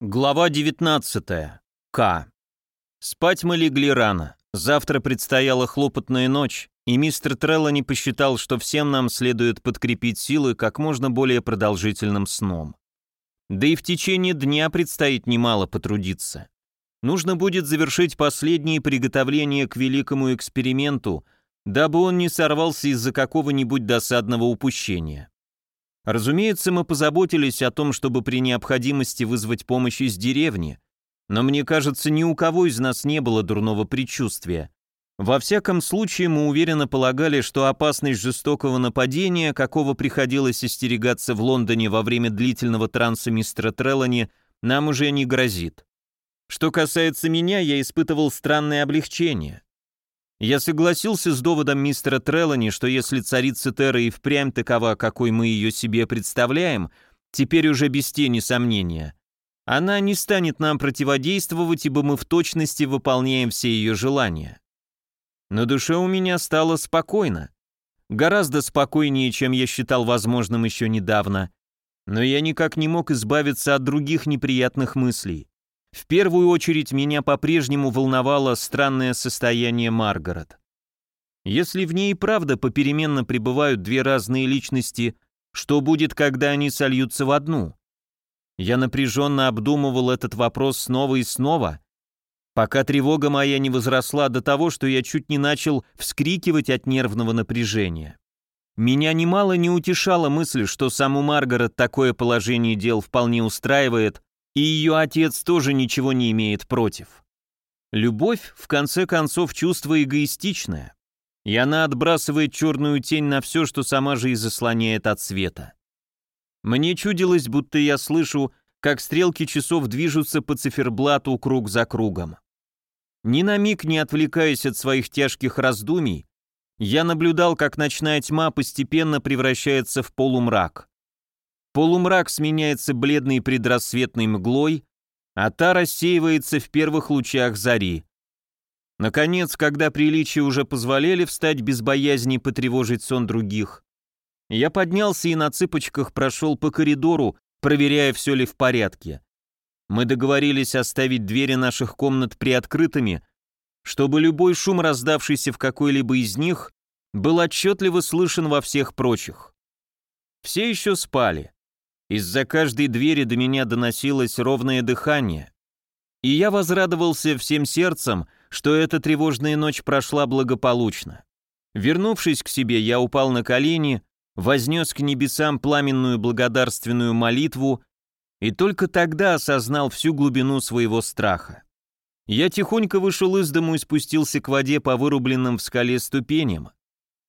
Глава 19. К. Спать мы легли рано. Завтра предстояла хлопотная ночь, и мистер Треллани посчитал, что всем нам следует подкрепить силы как можно более продолжительным сном. Да и в течение дня предстоит немало потрудиться. Нужно будет завершить последние приготовления к великому эксперименту, дабы он не сорвался из-за какого-нибудь досадного упущения. Разумеется, мы позаботились о том, чтобы при необходимости вызвать помощь из деревни, но мне кажется, ни у кого из нас не было дурного предчувствия. Во всяком случае, мы уверенно полагали, что опасность жестокого нападения, какого приходилось остерегаться в Лондоне во время длительного транса мистера Треллани, нам уже не грозит. Что касается меня, я испытывал странное облегчение. Я согласился с доводом мистера Трелани, что если царица Терра и впрямь такова, какой мы ее себе представляем, теперь уже без тени сомнения, она не станет нам противодействовать, ибо мы в точности выполняем все ее желания. На душе у меня стало спокойно. Гораздо спокойнее, чем я считал возможным еще недавно. Но я никак не мог избавиться от других неприятных мыслей. В первую очередь меня по-прежнему волновало странное состояние Маргарет. Если в ней правда попеременно пребывают две разные личности, что будет, когда они сольются в одну? Я напряженно обдумывал этот вопрос снова и снова, пока тревога моя не возросла до того, что я чуть не начал вскрикивать от нервного напряжения. Меня немало не утешала мысль, что саму Маргарет такое положение дел вполне устраивает, и ее отец тоже ничего не имеет против. Любовь, в конце концов, чувство эгоистичное, и она отбрасывает черную тень на все, что сама же и заслоняет от света. Мне чудилось, будто я слышу, как стрелки часов движутся по циферблату круг за кругом. Ни на миг не отвлекаясь от своих тяжких раздумий, я наблюдал, как ночная тьма постепенно превращается в полумрак. Полумрак сменяется бледной предрассветной мглой, а та рассеивается в первых лучах зари. Наконец, когда приличия уже позволяли встать без боязни потревожить сон других, я поднялся и на цыпочках прошел по коридору, проверяя, все ли в порядке. Мы договорились оставить двери наших комнат приоткрытыми, чтобы любой шум, раздавшийся в какой-либо из них, был отчетливо слышен во всех прочих. Все еще спали. Из-за каждой двери до меня доносилось ровное дыхание. И я возрадовался всем сердцем, что эта тревожная ночь прошла благополучно. Вернувшись к себе, я упал на колени, вознес к небесам пламенную благодарственную молитву и только тогда осознал всю глубину своего страха. Я тихонько вышел из дому и спустился к воде по вырубленным в скале ступеням.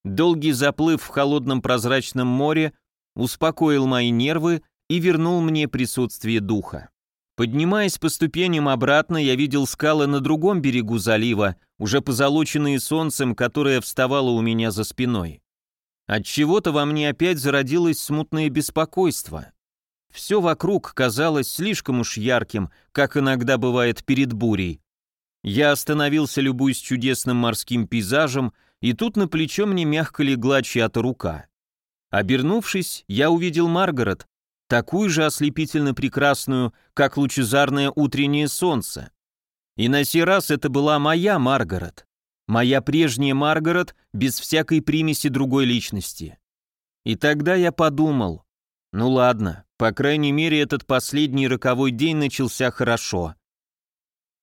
Долгий заплыв в холодном прозрачном море успокоил мои нервы и вернул мне присутствие духа. Поднимаясь по ступеням обратно, я видел скалы на другом берегу залива, уже позолоченные солнцем, которое вставало у меня за спиной. От чего-то во мне опять зародилось смутное беспокойство. Все вокруг казалось слишком уж ярким, как иногда бывает перед бурей. Я остановился, любуясь чудесным морским пейзажем, и тут на плечо мне мягко легла чья-то рука. Обернувшись, я увидел Маргарет, такую же ослепительно прекрасную, как лучезарное утреннее солнце. И на сей раз это была моя Маргарет. Моя прежняя Маргарет без всякой примеси другой личности. И тогда я подумал, ну ладно, по крайней мере этот последний роковой день начался хорошо.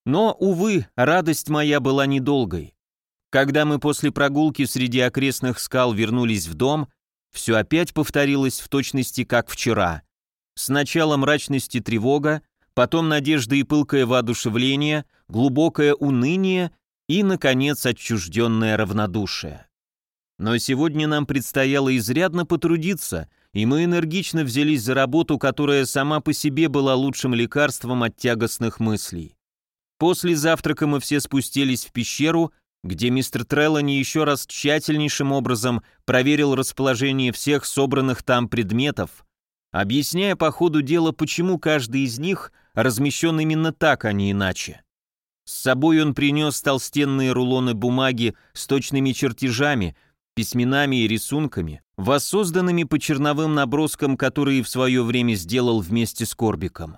Но, увы, радость моя была недолгой. Когда мы после прогулки среди окрестных скал вернулись в дом, все опять повторилось в точности, как вчера – Сначала мрачность и тревога, потом надежда и пылкое воодушевление, глубокое уныние и, наконец, отчужденное равнодушие. Но сегодня нам предстояло изрядно потрудиться, и мы энергично взялись за работу, которая сама по себе была лучшим лекарством от тягостных мыслей. После завтрака мы все спустились в пещеру, где мистер Треллани еще раз тщательнейшим образом проверил расположение всех собранных там предметов, объясняя по ходу дела, почему каждый из них размещен именно так, а не иначе. С собой он принес толстенные рулоны бумаги с точными чертежами, письменами и рисунками, воссозданными по черновым наброскам, которые в свое время сделал вместе с Корбиком.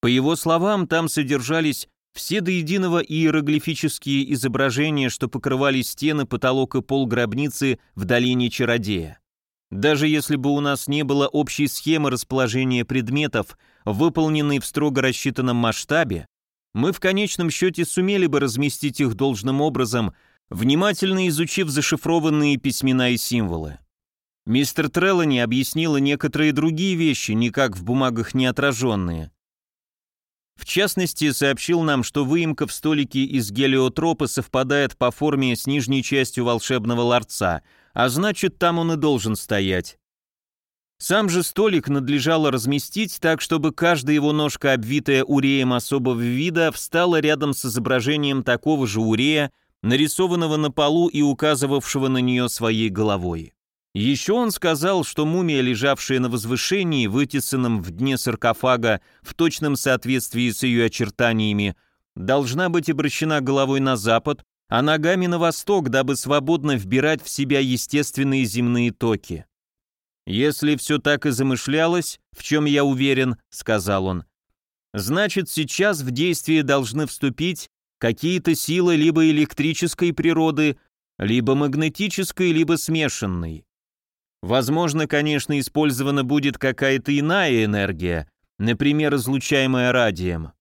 По его словам, там содержались все до единого иероглифические изображения, что покрывали стены, потолок и пол гробницы в долине Чародея. Даже если бы у нас не было общей схемы расположения предметов, выполненной в строго рассчитанном масштабе, мы в конечном счете сумели бы разместить их должным образом, внимательно изучив зашифрованные письмена и символы. Мистер Треллани объяснила некоторые другие вещи, никак в бумагах не отраженные. В частности, сообщил нам, что выемка в столике из гелиотропа совпадает по форме с нижней частью волшебного ларца – а значит, там он и должен стоять. Сам же столик надлежало разместить так, чтобы каждая его ножка, обвитая уреем особого вида, встала рядом с изображением такого же урея, нарисованного на полу и указывавшего на нее своей головой. Еще он сказал, что мумия, лежавшая на возвышении, вытесанном в дне саркофага в точном соответствии с ее очертаниями, должна быть обращена головой на запад, а ногами на восток, дабы свободно вбирать в себя естественные земные токи. «Если все так и замышлялось, в чем я уверен», — сказал он, «значит, сейчас в действие должны вступить какие-то силы либо электрической природы, либо магнетической, либо смешанной. Возможно, конечно, использована будет какая-то иная энергия, например, излучаемая радием.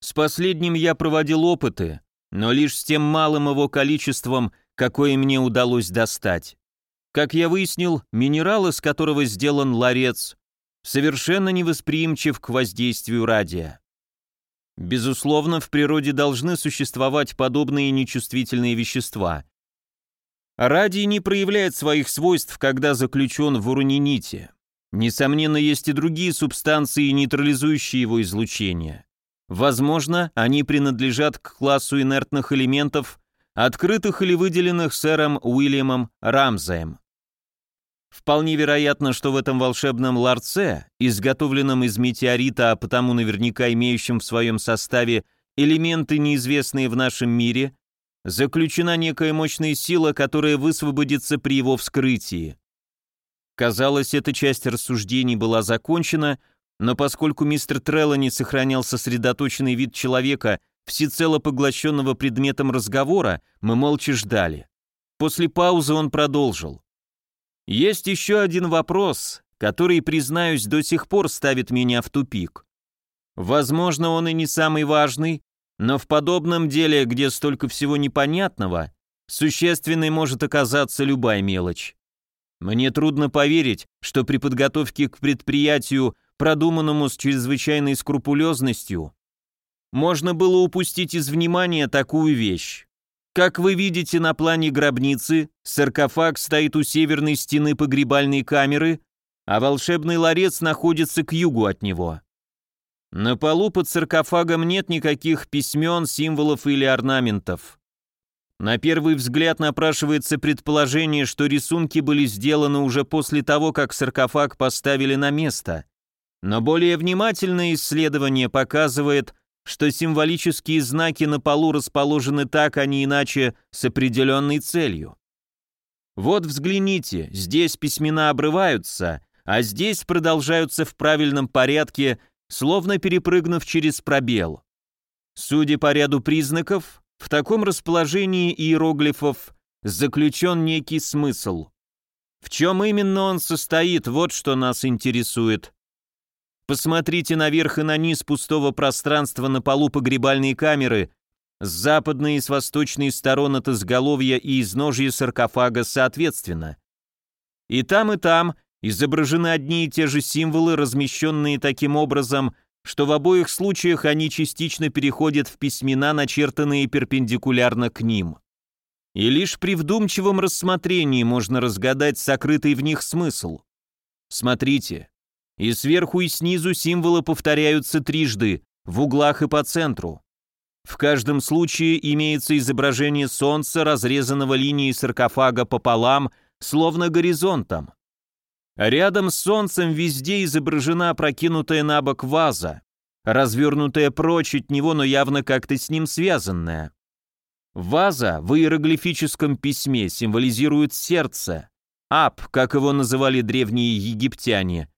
С последним я проводил опыты, но лишь с тем малым его количеством, какое мне удалось достать. Как я выяснил, минерал, из которого сделан ларец, совершенно невосприимчив к воздействию радия. Безусловно, в природе должны существовать подобные нечувствительные вещества. Радий не проявляет своих свойств, когда заключен в уранините. Несомненно, есть и другие субстанции, нейтрализующие его излучение. Возможно, они принадлежат к классу инертных элементов, открытых или выделенных сэром Уильямом Рамзаем. Вполне вероятно, что в этом волшебном ларце, изготовленном из метеорита, а потому наверняка имеющем в своем составе элементы, неизвестные в нашем мире, заключена некая мощная сила, которая высвободится при его вскрытии. Казалось, эта часть рассуждений была закончена, но поскольку мистер Треллани сохранял сосредоточенный вид человека, всецело поглощенного предметом разговора, мы молча ждали. После паузы он продолжил. «Есть еще один вопрос, который, признаюсь, до сих пор ставит меня в тупик. Возможно, он и не самый важный, но в подобном деле, где столько всего непонятного, существенной может оказаться любая мелочь. Мне трудно поверить, что при подготовке к предприятию продуманному с чрезвычайной скрупулезностью, можно было упустить из внимания такую вещь. Как вы видите на плане гробницы, саркофаг стоит у северной стены погребальной камеры, а волшебный ларец находится к югу от него. На полу под саркофагом нет никаких письмен, символов или орнаментов. На первый взгляд напрашивается предположение, что рисунки были сделаны уже после того, как саркофаг поставили на место. Но более внимательное исследование показывает, что символические знаки на полу расположены так, а не иначе, с определенной целью. Вот взгляните, здесь письмена обрываются, а здесь продолжаются в правильном порядке, словно перепрыгнув через пробел. Судя по ряду признаков, в таком расположении иероглифов заключен некий смысл. В чем именно он состоит, вот что нас интересует – Посмотрите наверх и на низ пустого пространства на полу погребальной камеры, с западной и с восточной сторон от изголовья и изножья саркофага соответственно. И там, и там изображены одни и те же символы, размещенные таким образом, что в обоих случаях они частично переходят в письмена, начертанные перпендикулярно к ним. И лишь при вдумчивом рассмотрении можно разгадать сокрытый в них смысл. Смотрите, и сверху и снизу символы повторяются трижды, в углах и по центру. В каждом случае имеется изображение солнца, разрезанного линией саркофага пополам, словно горизонтом. Рядом с солнцем везде изображена прокинутая на бок ваза, развернутая прочь от него, но явно как-то с ним связанная. Ваза в иероглифическом письме символизирует сердце, аб, как его называли древние египтяне,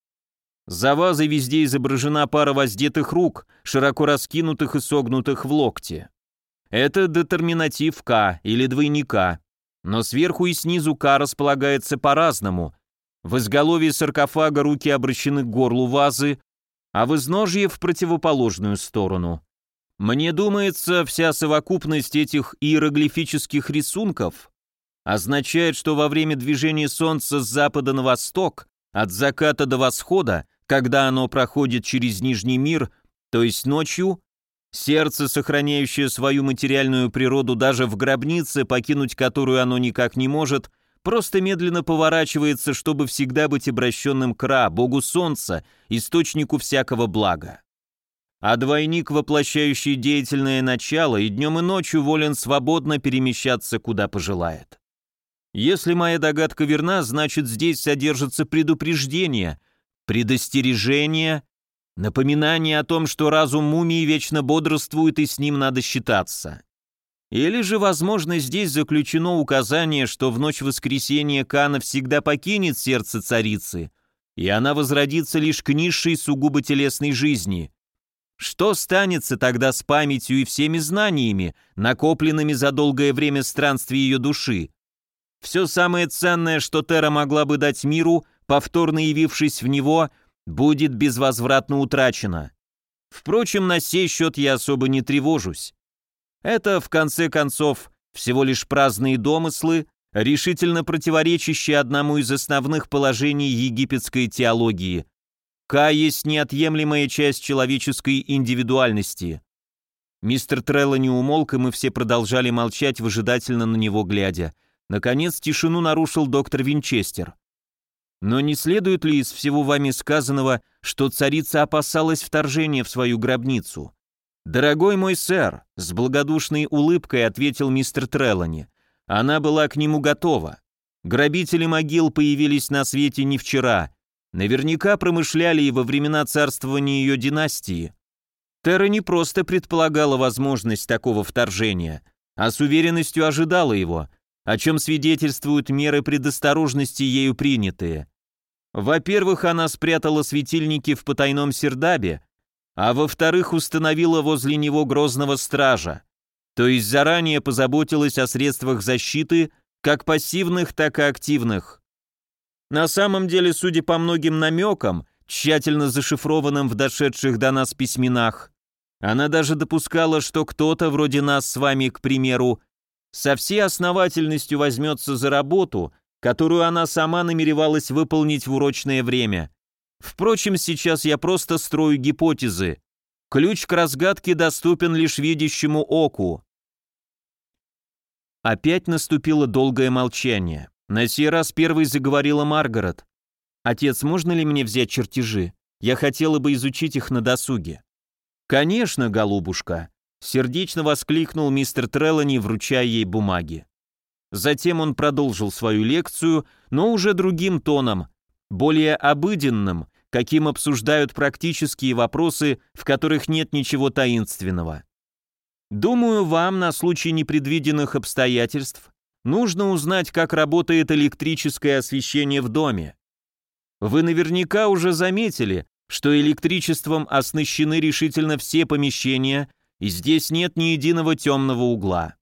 за вазой везде изображена пара воздетых рук, широко раскинутых и согнутых в локте. Это детерминатив К или двойника, но сверху и снизу К располагается по-разному. В изголовье саркофага руки обращены к горлу вазы, а в изножье в противоположную сторону. Мне думается, вся совокупность этих иероглифических рисунков означает, что во время движения Солнца с запада на восток от заката до восхода, когда оно проходит через Нижний мир, то есть ночью, сердце, сохраняющее свою материальную природу даже в гробнице, покинуть которую оно никак не может, просто медленно поворачивается, чтобы всегда быть обращенным к Ра, богу солнца, источнику всякого блага. А двойник, воплощающий деятельное начало, и днем и ночью волен свободно перемещаться, куда пожелает. Если моя догадка верна, значит здесь содержится предупреждение, предостережение, напоминание о том, что разум мумии вечно бодрствует и с ним надо считаться. Или же, возможно, здесь заключено указание, что в ночь воскресения Кана всегда покинет сердце царицы, и она возродится лишь к низшей сугубо телесной жизни. Что станется тогда с памятью и всеми знаниями, накопленными за долгое время странствий ее души? Все самое ценное, что Тера могла бы дать миру, повторно явившись в него, будет безвозвратно утрачено. Впрочем, на сей счет я особо не тревожусь. Это, в конце концов, всего лишь праздные домыслы, решительно противоречащие одному из основных положений египетской теологии. Ка есть неотъемлемая часть человеческой индивидуальности. Мистер Трелло не умолк, и мы все продолжали молчать, выжидательно на него глядя – Наконец тишину нарушил доктор Винчестер. Но не следует ли из всего вами сказанного, что царица опасалась вторжения в свою гробницу? «Дорогой мой сэр», — с благодушной улыбкой ответил мистер Треллани. — «она была к нему готова. Грабители могил появились на свете не вчера. Наверняка промышляли и во времена царствования ее династии. Терра не просто предполагала возможность такого вторжения, а с уверенностью ожидала его, о чем свидетельствуют меры предосторожности ею принятые. Во-первых, она спрятала светильники в потайном сердабе, а во-вторых, установила возле него грозного стража, то есть заранее позаботилась о средствах защиты, как пассивных, так и активных. На самом деле, судя по многим намекам, тщательно зашифрованным в дошедших до нас письменах, она даже допускала, что кто-то, вроде нас с вами, к примеру, со всей основательностью возьмется за работу, которую она сама намеревалась выполнить в урочное время. Впрочем, сейчас я просто строю гипотезы. Ключ к разгадке доступен лишь видящему оку. Опять наступило долгое молчание. На сей раз первой заговорила Маргарет. «Отец, можно ли мне взять чертежи? Я хотела бы изучить их на досуге». «Конечно, голубушка», Сердечно воскликнул мистер Трелани, вручая ей бумаги. Затем он продолжил свою лекцию, но уже другим тоном, более обыденным, каким обсуждают практические вопросы, в которых нет ничего таинственного. Думаю, вам на случай непредвиденных обстоятельств нужно узнать, как работает электрическое освещение в доме. Вы наверняка уже заметили, что электричеством оснащены решительно все помещения, и здесь нет ни единого темного угла.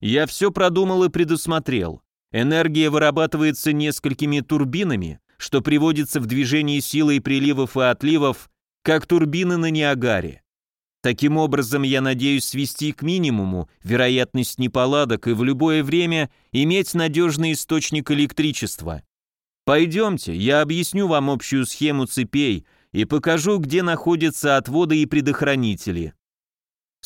Я все продумал и предусмотрел. Энергия вырабатывается несколькими турбинами, что приводится в движение силой приливов и отливов, как турбины на Ниагаре. Таким образом, я надеюсь свести к минимуму вероятность неполадок и в любое время иметь надежный источник электричества. Пойдемте, я объясню вам общую схему цепей и покажу, где находятся отводы и предохранители.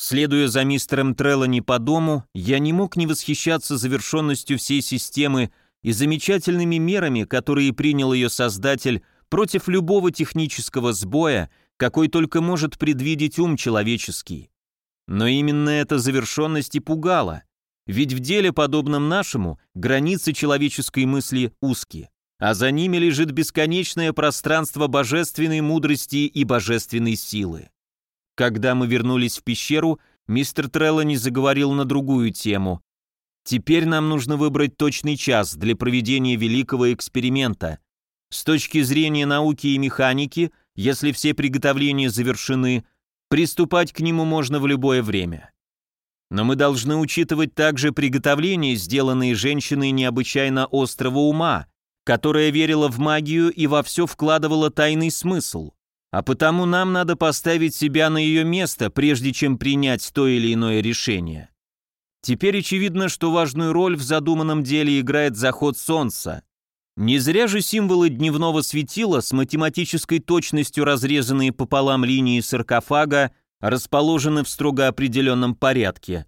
Следуя за мистером Треллани по дому, я не мог не восхищаться завершенностью всей системы и замечательными мерами, которые принял ее создатель против любого технического сбоя, какой только может предвидеть ум человеческий. Но именно эта завершенность и пугала, ведь в деле, подобном нашему, границы человеческой мысли узкие, а за ними лежит бесконечное пространство божественной мудрости и божественной силы. Когда мы вернулись в пещеру, мистер Треллани заговорил на другую тему. «Теперь нам нужно выбрать точный час для проведения великого эксперимента. С точки зрения науки и механики, если все приготовления завершены, приступать к нему можно в любое время. Но мы должны учитывать также приготовления, сделанные женщиной необычайно острого ума, которая верила в магию и во все вкладывала тайный смысл» а потому нам надо поставить себя на ее место, прежде чем принять то или иное решение. Теперь очевидно, что важную роль в задуманном деле играет заход солнца. Не зря же символы дневного светила с математической точностью разрезанные пополам линии саркофага расположены в строго определенном порядке.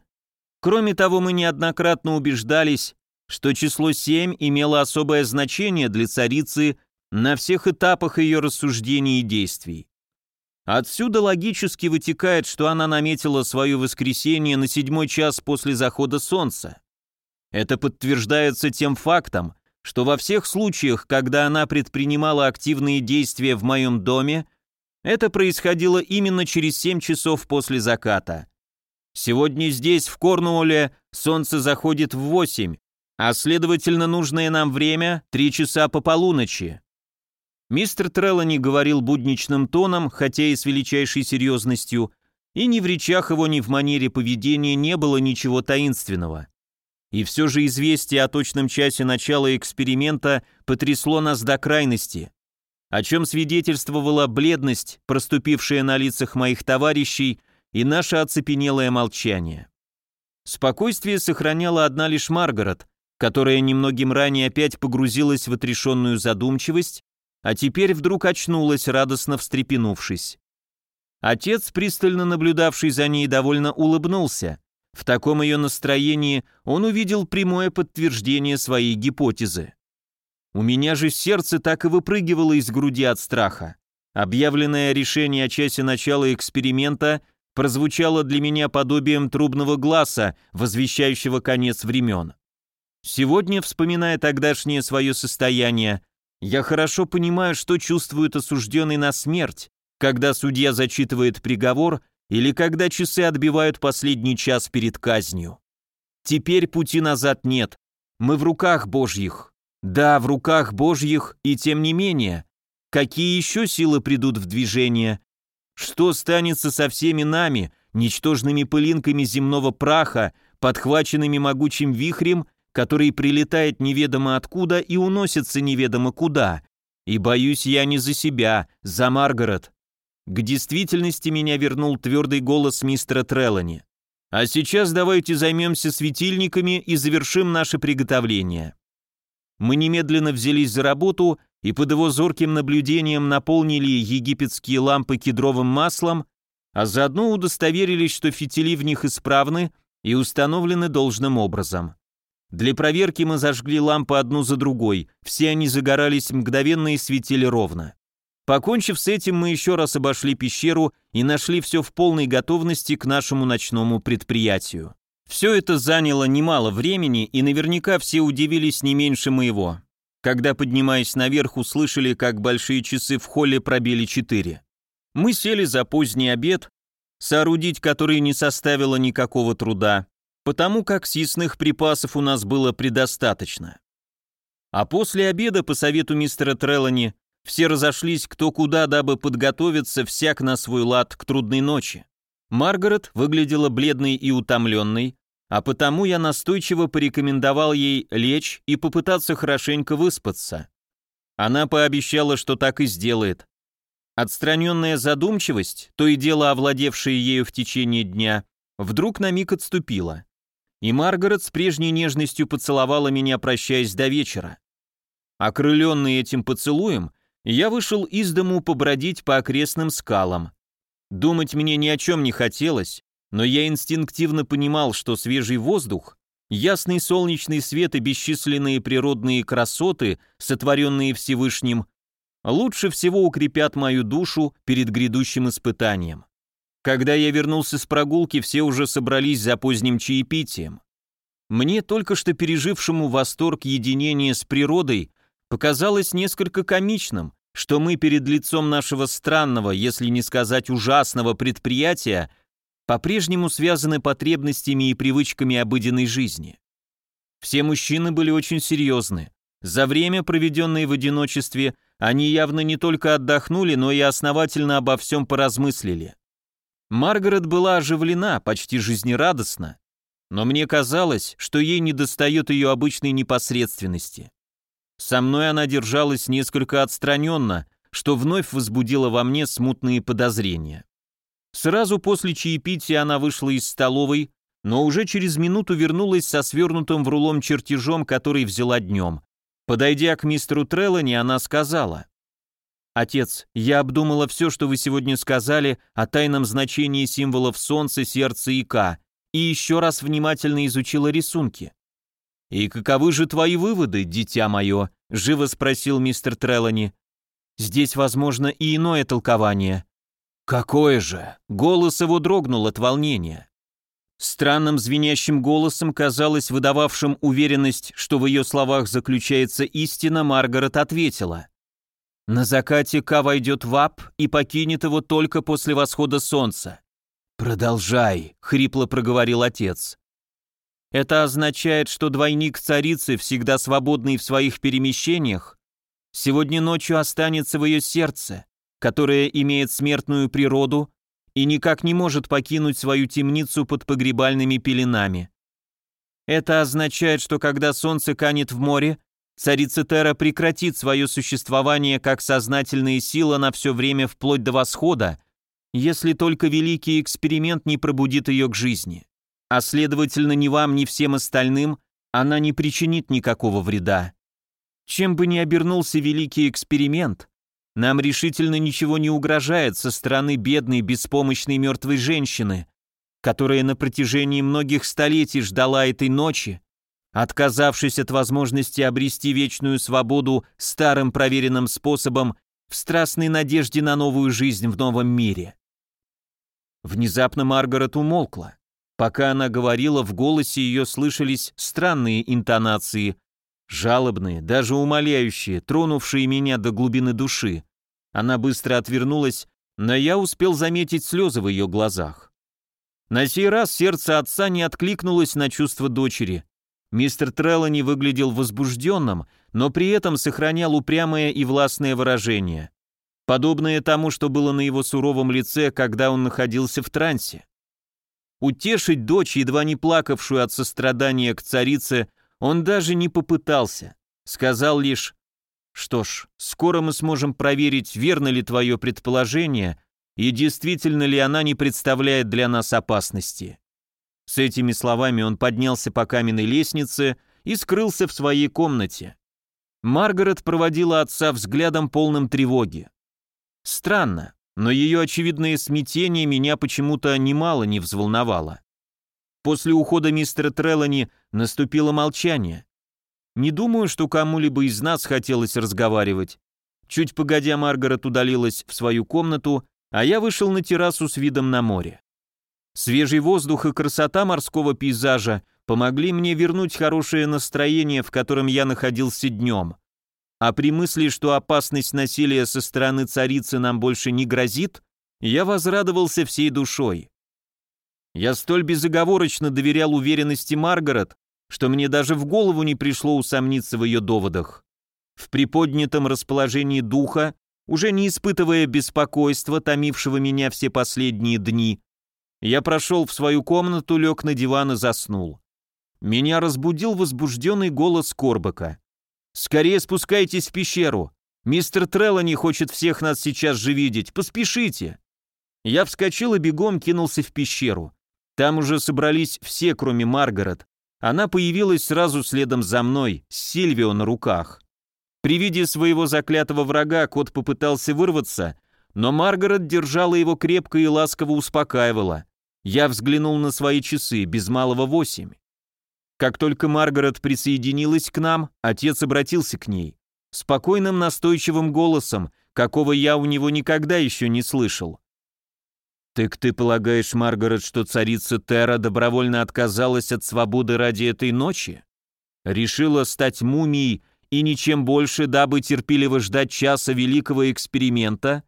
Кроме того, мы неоднократно убеждались, что число 7 имело особое значение для царицы на всех этапах ее рассуждений и действий. Отсюда логически вытекает, что она наметила свое воскресенье на седьмой час после захода солнца. Это подтверждается тем фактом, что во всех случаях, когда она предпринимала активные действия в моем доме, это происходило именно через семь часов после заката. Сегодня здесь, в Корнуолле, солнце заходит в восемь, а следовательно нужное нам время – три часа по полуночи. Мистер Треллани говорил будничным тоном, хотя и с величайшей серьезностью, и ни в речах его, ни в манере поведения не было ничего таинственного. И все же известие о точном часе начала эксперимента потрясло нас до крайности, о чем свидетельствовала бледность, проступившая на лицах моих товарищей, и наше оцепенелое молчание. Спокойствие сохраняла одна лишь Маргарет, которая немногим ранее опять погрузилась в отрешенную задумчивость, а теперь вдруг очнулась, радостно встрепенувшись. Отец, пристально наблюдавший за ней, довольно улыбнулся. В таком ее настроении он увидел прямое подтверждение своей гипотезы. У меня же сердце так и выпрыгивало из груди от страха. Объявленное решение о часе начала эксперимента прозвучало для меня подобием трубного гласа, возвещающего конец времен. Сегодня, вспоминая тогдашнее свое состояние, я хорошо понимаю, что чувствует осужденный на смерть, когда судья зачитывает приговор или когда часы отбивают последний час перед казнью. Теперь пути назад нет. Мы в руках Божьих. Да, в руках Божьих, и тем не менее. Какие еще силы придут в движение? Что станется со всеми нами, ничтожными пылинками земного праха, подхваченными могучим вихрем который прилетает неведомо откуда и уносится неведомо куда. И боюсь я не за себя, за Маргарет. К действительности меня вернул твердый голос мистера Трелани. А сейчас давайте займемся светильниками и завершим наше приготовление. Мы немедленно взялись за работу и под его зорким наблюдением наполнили египетские лампы кедровым маслом, а заодно удостоверились, что фитили в них исправны и установлены должным образом. Для проверки мы зажгли лампы одну за другой, все они загорались мгновенно и светили ровно. Покончив с этим, мы еще раз обошли пещеру и нашли все в полной готовности к нашему ночному предприятию. Все это заняло немало времени, и наверняка все удивились не меньше моего. Когда, поднимаясь наверх, услышали, как большие часы в холле пробили четыре. Мы сели за поздний обед, соорудить который не составило никакого труда, потому как съестных припасов у нас было предостаточно. А после обеда, по совету мистера Трелани, все разошлись кто куда, дабы подготовиться всяк на свой лад к трудной ночи. Маргарет выглядела бледной и утомленной, а потому я настойчиво порекомендовал ей лечь и попытаться хорошенько выспаться. Она пообещала, что так и сделает. Отстраненная задумчивость, то и дело овладевшая ею в течение дня, вдруг на миг отступила и Маргарет с прежней нежностью поцеловала меня, прощаясь до вечера. Окрыленный этим поцелуем, я вышел из дому побродить по окрестным скалам. Думать мне ни о чем не хотелось, но я инстинктивно понимал, что свежий воздух, ясный солнечный свет и бесчисленные природные красоты, сотворенные Всевышним, лучше всего укрепят мою душу перед грядущим испытанием. Когда я вернулся с прогулки, все уже собрались за поздним чаепитием. Мне, только что пережившему восторг единения с природой, показалось несколько комичным, что мы перед лицом нашего странного, если не сказать ужасного предприятия, по-прежнему связаны потребностями и привычками обыденной жизни. Все мужчины были очень серьезны. За время, проведенное в одиночестве, они явно не только отдохнули, но и основательно обо всем поразмыслили. Маргарет была оживлена, почти жизнерадостна, но мне казалось, что ей недостает ее обычной непосредственности. Со мной она держалась несколько отстраненно, что вновь возбудило во мне смутные подозрения. Сразу после чаепития она вышла из столовой, но уже через минуту вернулась со свернутым в рулом чертежом, который взяла днем. Подойдя к мистеру Треллани, она сказала, Отец, я обдумала все, что вы сегодня сказали о тайном значении символов солнца, сердца и К, и еще раз внимательно изучила рисунки. «И каковы же твои выводы, дитя мое?» – живо спросил мистер Трелани. «Здесь, возможно, и иное толкование». «Какое же?» – голос его дрогнул от волнения. Странным звенящим голосом, казалось, выдававшим уверенность, что в ее словах заключается истина, Маргарет ответила. На закате Ка войдет в Ап и покинет его только после восхода солнца. «Продолжай», — хрипло проговорил отец. Это означает, что двойник царицы, всегда свободный в своих перемещениях, сегодня ночью останется в ее сердце, которое имеет смертную природу и никак не может покинуть свою темницу под погребальными пеленами. Это означает, что когда солнце канет в море, Царица Тера прекратит свое существование как сознательная сила на все время вплоть до восхода, если только великий эксперимент не пробудит ее к жизни. А следовательно, ни вам, ни всем остальным она не причинит никакого вреда. Чем бы ни обернулся великий эксперимент, нам решительно ничего не угрожает со стороны бедной, беспомощной мертвой женщины, которая на протяжении многих столетий ждала этой ночи, отказавшись от возможности обрести вечную свободу старым проверенным способом в страстной надежде на новую жизнь в новом мире. Внезапно Маргарет умолкла. Пока она говорила, в голосе ее слышались странные интонации, жалобные, даже умоляющие, тронувшие меня до глубины души. Она быстро отвернулась, но я успел заметить слезы в ее глазах. На сей раз сердце отца не откликнулось на чувства дочери. Мистер Треллани выглядел возбужденным, но при этом сохранял упрямое и властное выражение, подобное тому, что было на его суровом лице, когда он находился в трансе. Утешить дочь, едва не плакавшую от сострадания к царице, он даже не попытался, сказал лишь «Что ж, скоро мы сможем проверить, верно ли твое предположение, и действительно ли она не представляет для нас опасности». С этими словами он поднялся по каменной лестнице и скрылся в своей комнате. Маргарет проводила отца взглядом полным тревоги. Странно, но ее очевидное смятение меня почему-то немало не взволновало. После ухода мистера Трелани наступило молчание. Не думаю, что кому-либо из нас хотелось разговаривать. Чуть погодя, Маргарет удалилась в свою комнату, а я вышел на террасу с видом на море. Свежий воздух и красота морского пейзажа помогли мне вернуть хорошее настроение, в котором я находился днем. А при мысли, что опасность насилия со стороны царицы нам больше не грозит, я возрадовался всей душой. Я столь безоговорочно доверял уверенности Маргарет, что мне даже в голову не пришло усомниться в ее доводах. В приподнятом расположении духа, уже не испытывая беспокойства, томившего меня все последние дни, я прошел в свою комнату, лег на диван и заснул. Меня разбудил возбужденный голос Корбака. «Скорее спускайтесь в пещеру! Мистер Треллани хочет всех нас сейчас же видеть! Поспешите!» Я вскочил и бегом кинулся в пещеру. Там уже собрались все, кроме Маргарет. Она появилась сразу следом за мной, с Сильвио на руках. При виде своего заклятого врага кот попытался вырваться, но Маргарет держала его крепко и ласково успокаивала – я взглянул на свои часы, без малого восемь. Как только Маргарет присоединилась к нам, отец обратился к ней. Спокойным настойчивым голосом, какого я у него никогда еще не слышал. «Так ты полагаешь, Маргарет, что царица Тера добровольно отказалась от свободы ради этой ночи? Решила стать мумией и ничем больше, дабы терпеливо ждать часа великого эксперимента?»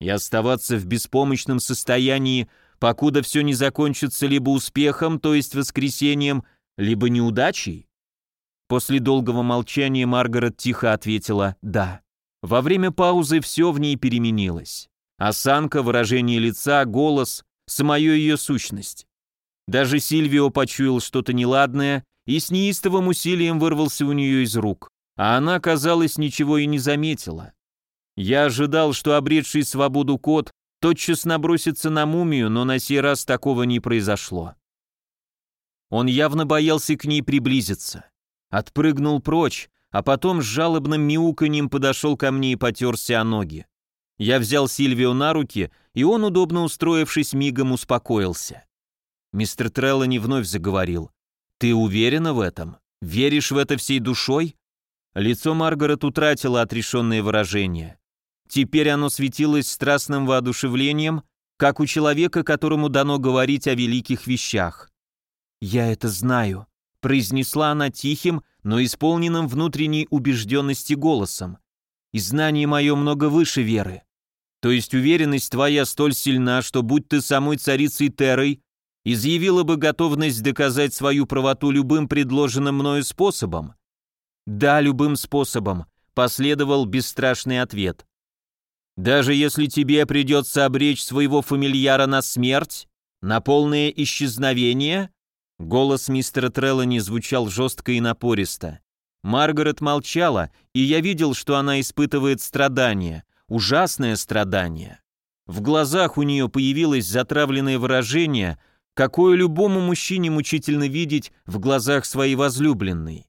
и оставаться в беспомощном состоянии покуда все не закончится либо успехом, то есть воскресением, либо неудачей? После долгого молчания Маргарет тихо ответила «да». Во время паузы все в ней переменилось. Осанка, выражение лица, голос, самая ее сущность. Даже Сильвио почуял что-то неладное и с неистовым усилием вырвался у нее из рук, а она, казалось, ничего и не заметила. Я ожидал, что обретший свободу кот тотчас набросится на мумию, но на сей раз такого не произошло. Он явно боялся к ней приблизиться. Отпрыгнул прочь, а потом с жалобным мяуканьем подошел ко мне и потерся о ноги. Я взял Сильвию на руки, и он, удобно устроившись, мигом успокоился. Мистер Треллани вновь заговорил. «Ты уверена в этом? Веришь в это всей душой?» Лицо Маргарет утратило отрешенное выражение. Теперь оно светилось страстным воодушевлением, как у человека, которому дано говорить о великих вещах. «Я это знаю», — произнесла она тихим, но исполненным внутренней убежденности голосом. «И знание мое много выше веры. То есть уверенность твоя столь сильна, что будь ты самой царицей Терой, изъявила бы готовность доказать свою правоту любым предложенным мною способом». «Да, любым способом», — последовал бесстрашный ответ. Даже если тебе придется обречь своего фамильяра на смерть, на полное исчезновение?» Голос мистера Треллани звучал жестко и напористо. Маргарет молчала, и я видел, что она испытывает страдания, ужасное страдание. В глазах у нее появилось затравленное выражение, какое любому мужчине мучительно видеть в глазах своей возлюбленной.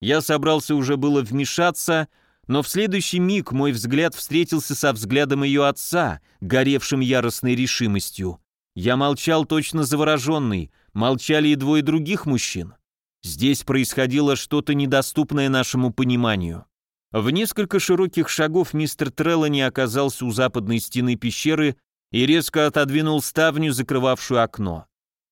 Я собрался уже было вмешаться, но в следующий миг мой взгляд встретился со взглядом ее отца, горевшим яростной решимостью. Я молчал точно завороженный, молчали и двое других мужчин. Здесь происходило что-то недоступное нашему пониманию. В несколько широких шагов мистер Треллани оказался у западной стены пещеры и резко отодвинул ставню, закрывавшую окно.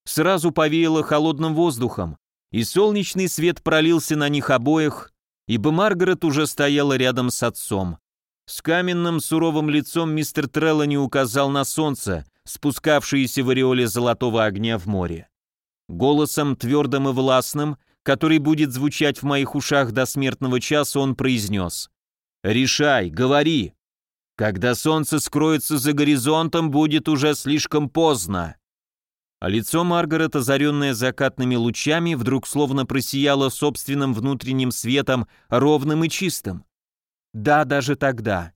Сразу повеяло холодным воздухом, и солнечный свет пролился на них обоих, ибо Маргарет уже стояла рядом с отцом. С каменным суровым лицом мистер Треллани указал на солнце, спускавшееся в ореоле золотого огня в море. Голосом твердым и властным, который будет звучать в моих ушах до смертного часа, он произнес «Решай, говори! Когда солнце скроется за горизонтом, будет уже слишком поздно!» а лицо Маргарет, озаренное закатными лучами, вдруг словно просияло собственным внутренним светом, ровным и чистым. Да, даже тогда.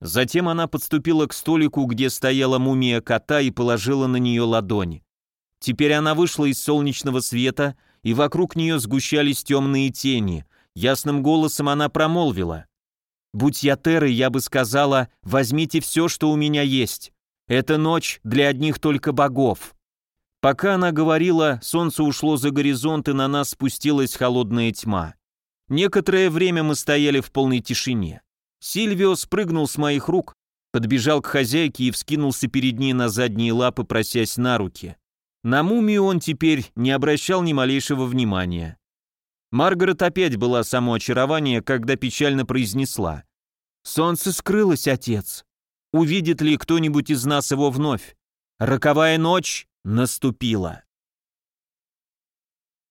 Затем она подступила к столику, где стояла мумия кота, и положила на нее ладонь. Теперь она вышла из солнечного света, и вокруг нее сгущались темные тени. Ясным голосом она промолвила. «Будь я Терой, я бы сказала, возьмите все, что у меня есть. Это ночь для одних только богов». Пока она говорила, солнце ушло за горизонт, и на нас спустилась холодная тьма. Некоторое время мы стояли в полной тишине. Сильвио спрыгнул с моих рук, подбежал к хозяйке и вскинулся перед ней на задние лапы, просясь на руки. На мумию он теперь не обращал ни малейшего внимания. Маргарет опять была самоочарование, когда печально произнесла. «Солнце скрылось, отец. Увидит ли кто-нибудь из нас его вновь? Роковая ночь наступила.